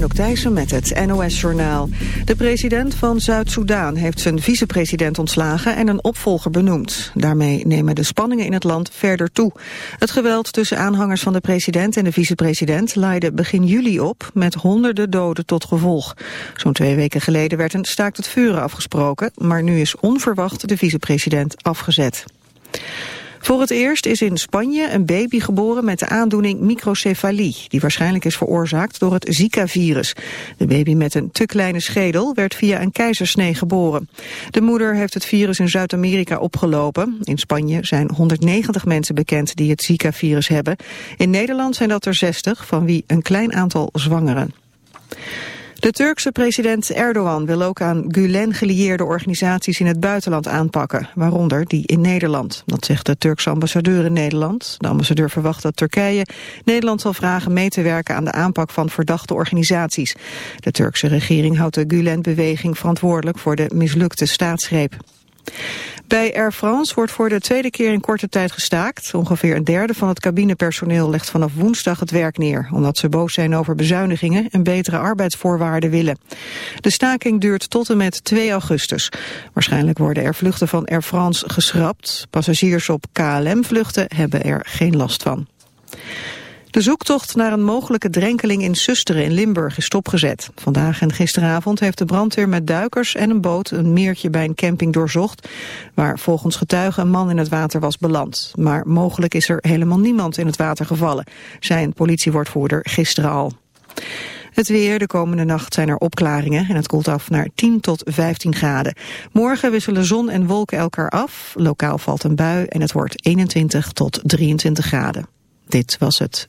Anouk met het NOS-journaal. De president van Zuid-Soedan heeft zijn vicepresident ontslagen en een opvolger benoemd. Daarmee nemen de spanningen in het land verder toe. Het geweld tussen aanhangers van de president en de vicepresident leidde begin juli op met honderden doden tot gevolg. Zo'n twee weken geleden werd een staakt het vuren afgesproken, maar nu is onverwacht de vicepresident afgezet. Voor het eerst is in Spanje een baby geboren met de aandoening microcefalie, die waarschijnlijk is veroorzaakt door het Zika-virus. De baby met een te kleine schedel werd via een keizersnee geboren. De moeder heeft het virus in Zuid-Amerika opgelopen. In Spanje zijn 190 mensen bekend die het Zika-virus hebben. In Nederland zijn dat er 60, van wie een klein aantal zwangeren. De Turkse president Erdogan wil ook aan Gulen gelieerde organisaties in het buitenland aanpakken, waaronder die in Nederland. Dat zegt de Turkse ambassadeur in Nederland. De ambassadeur verwacht dat Turkije Nederland zal vragen mee te werken aan de aanpak van verdachte organisaties. De Turkse regering houdt de Gulen-beweging verantwoordelijk voor de mislukte staatsgreep. Bij Air France wordt voor de tweede keer in korte tijd gestaakt. Ongeveer een derde van het cabinepersoneel legt vanaf woensdag het werk neer... omdat ze boos zijn over bezuinigingen en betere arbeidsvoorwaarden willen. De staking duurt tot en met 2 augustus. Waarschijnlijk worden er vluchten van Air France geschrapt. Passagiers op KLM-vluchten hebben er geen last van. De zoektocht naar een mogelijke drenkeling in Susteren in Limburg is stopgezet. Vandaag en gisteravond heeft de brandweer met duikers en een boot een meertje bij een camping doorzocht, waar volgens getuigen een man in het water was beland. Maar mogelijk is er helemaal niemand in het water gevallen, zei een politiewoordvoerder gisteren al. Het weer, de komende nacht zijn er opklaringen en het koelt af naar 10 tot 15 graden. Morgen wisselen zon en wolken elkaar af, lokaal valt een bui en het wordt 21 tot 23 graden. Dit was het.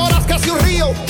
lloras casi un río.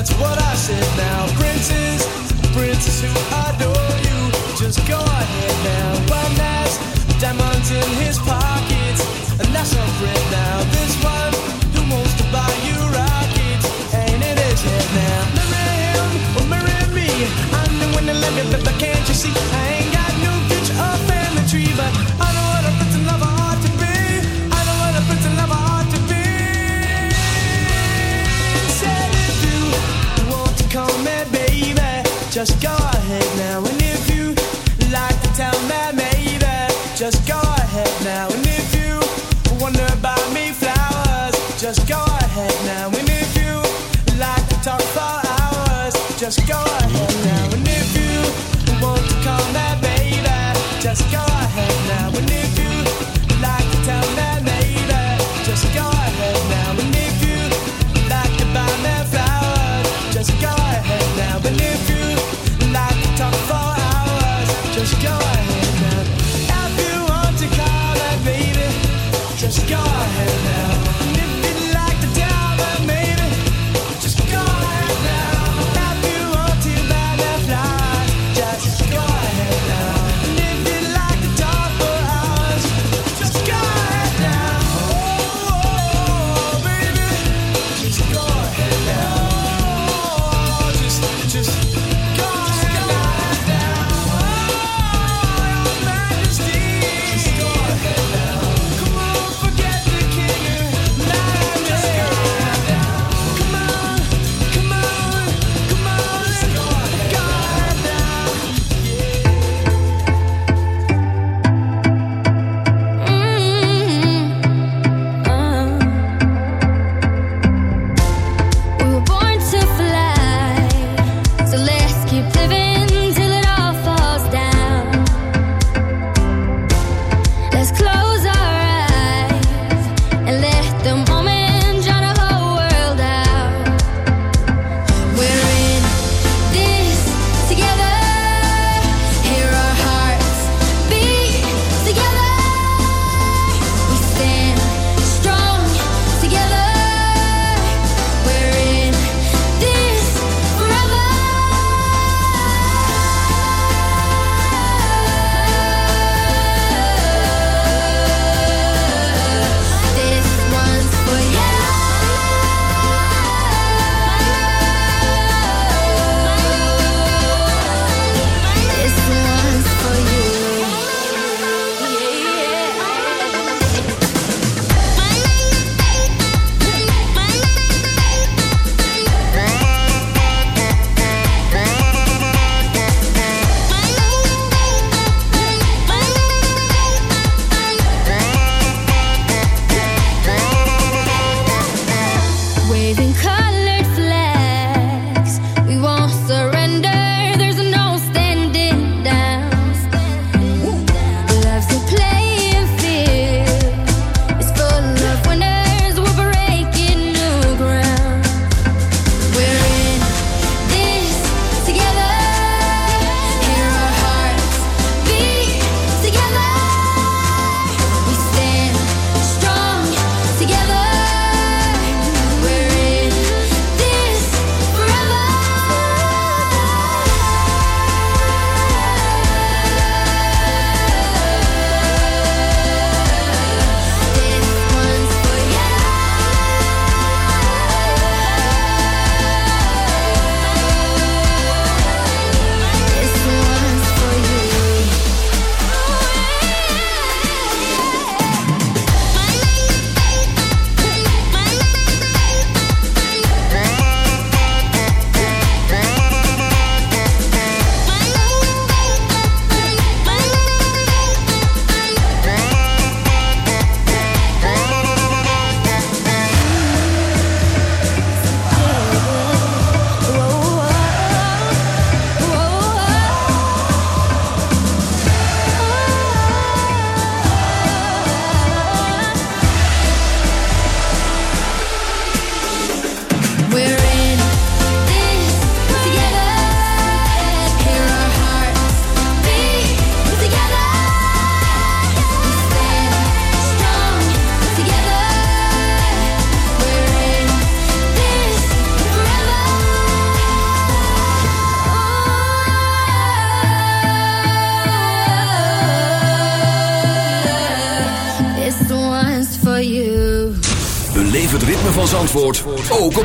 That's what I said now. Princess, princess who adore you. Just go ahead now. One has diamonds in his pockets. And that's our friend now. This one who wants to buy just go ahead now. And if you like to tell me, maybe, just go ahead now. And if you wonder about me, flowers, just go ahead now. And if you like to talk for hours, just go ahead.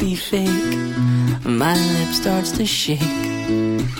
be fake. My lip starts to shake.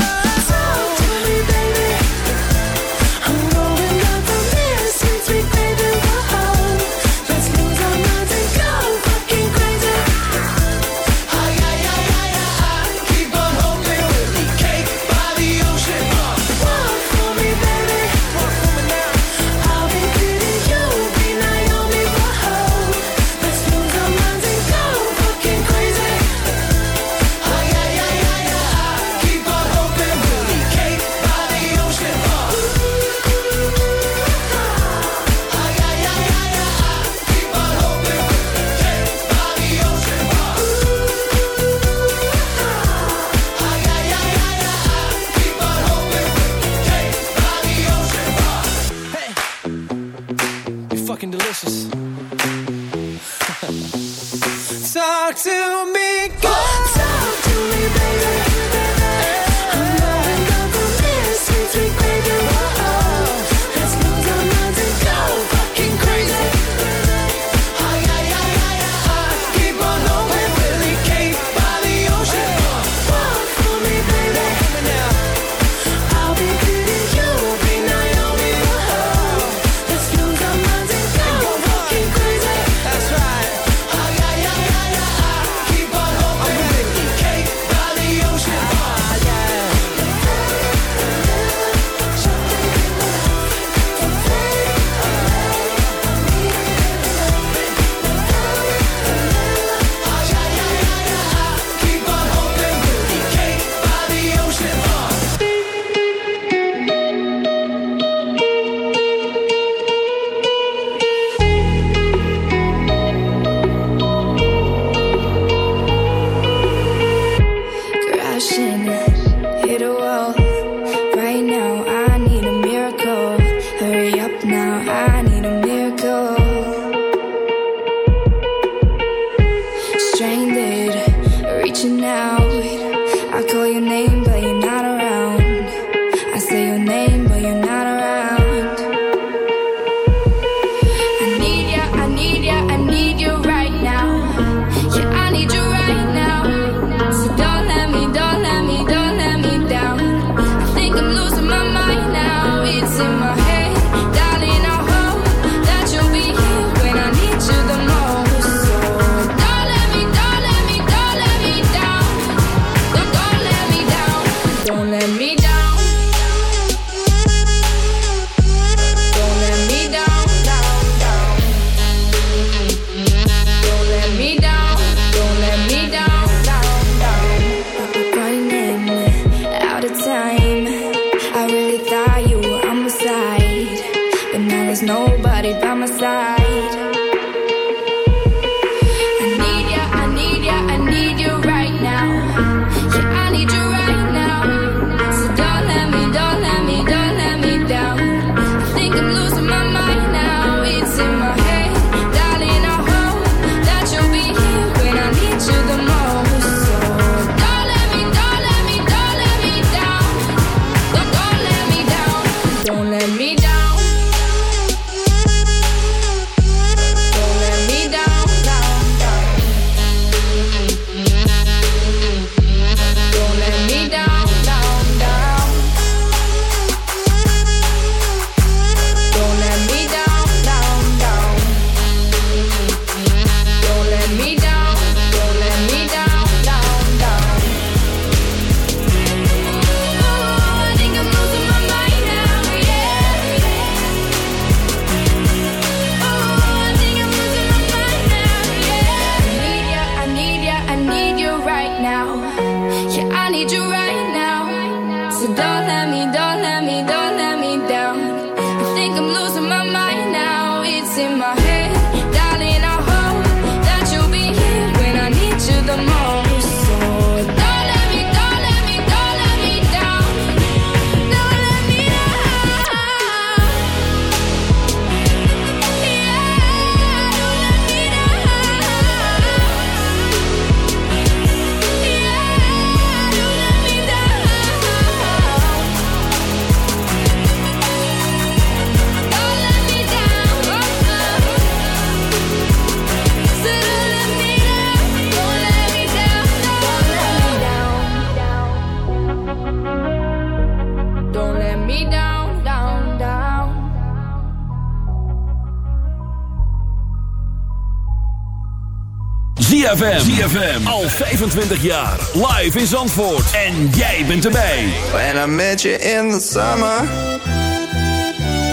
ZFM. Al 25 jaar. Live in Zandvoort. En jij bent erbij. When I met you in the summer.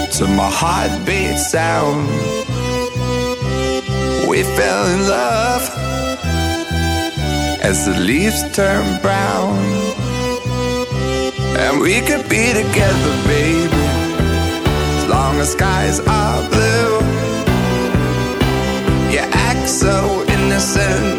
To my heartbeat sound. We fell in love. As the leaves turn brown. And we could be together, baby. As long as skies are blue. You act so innocent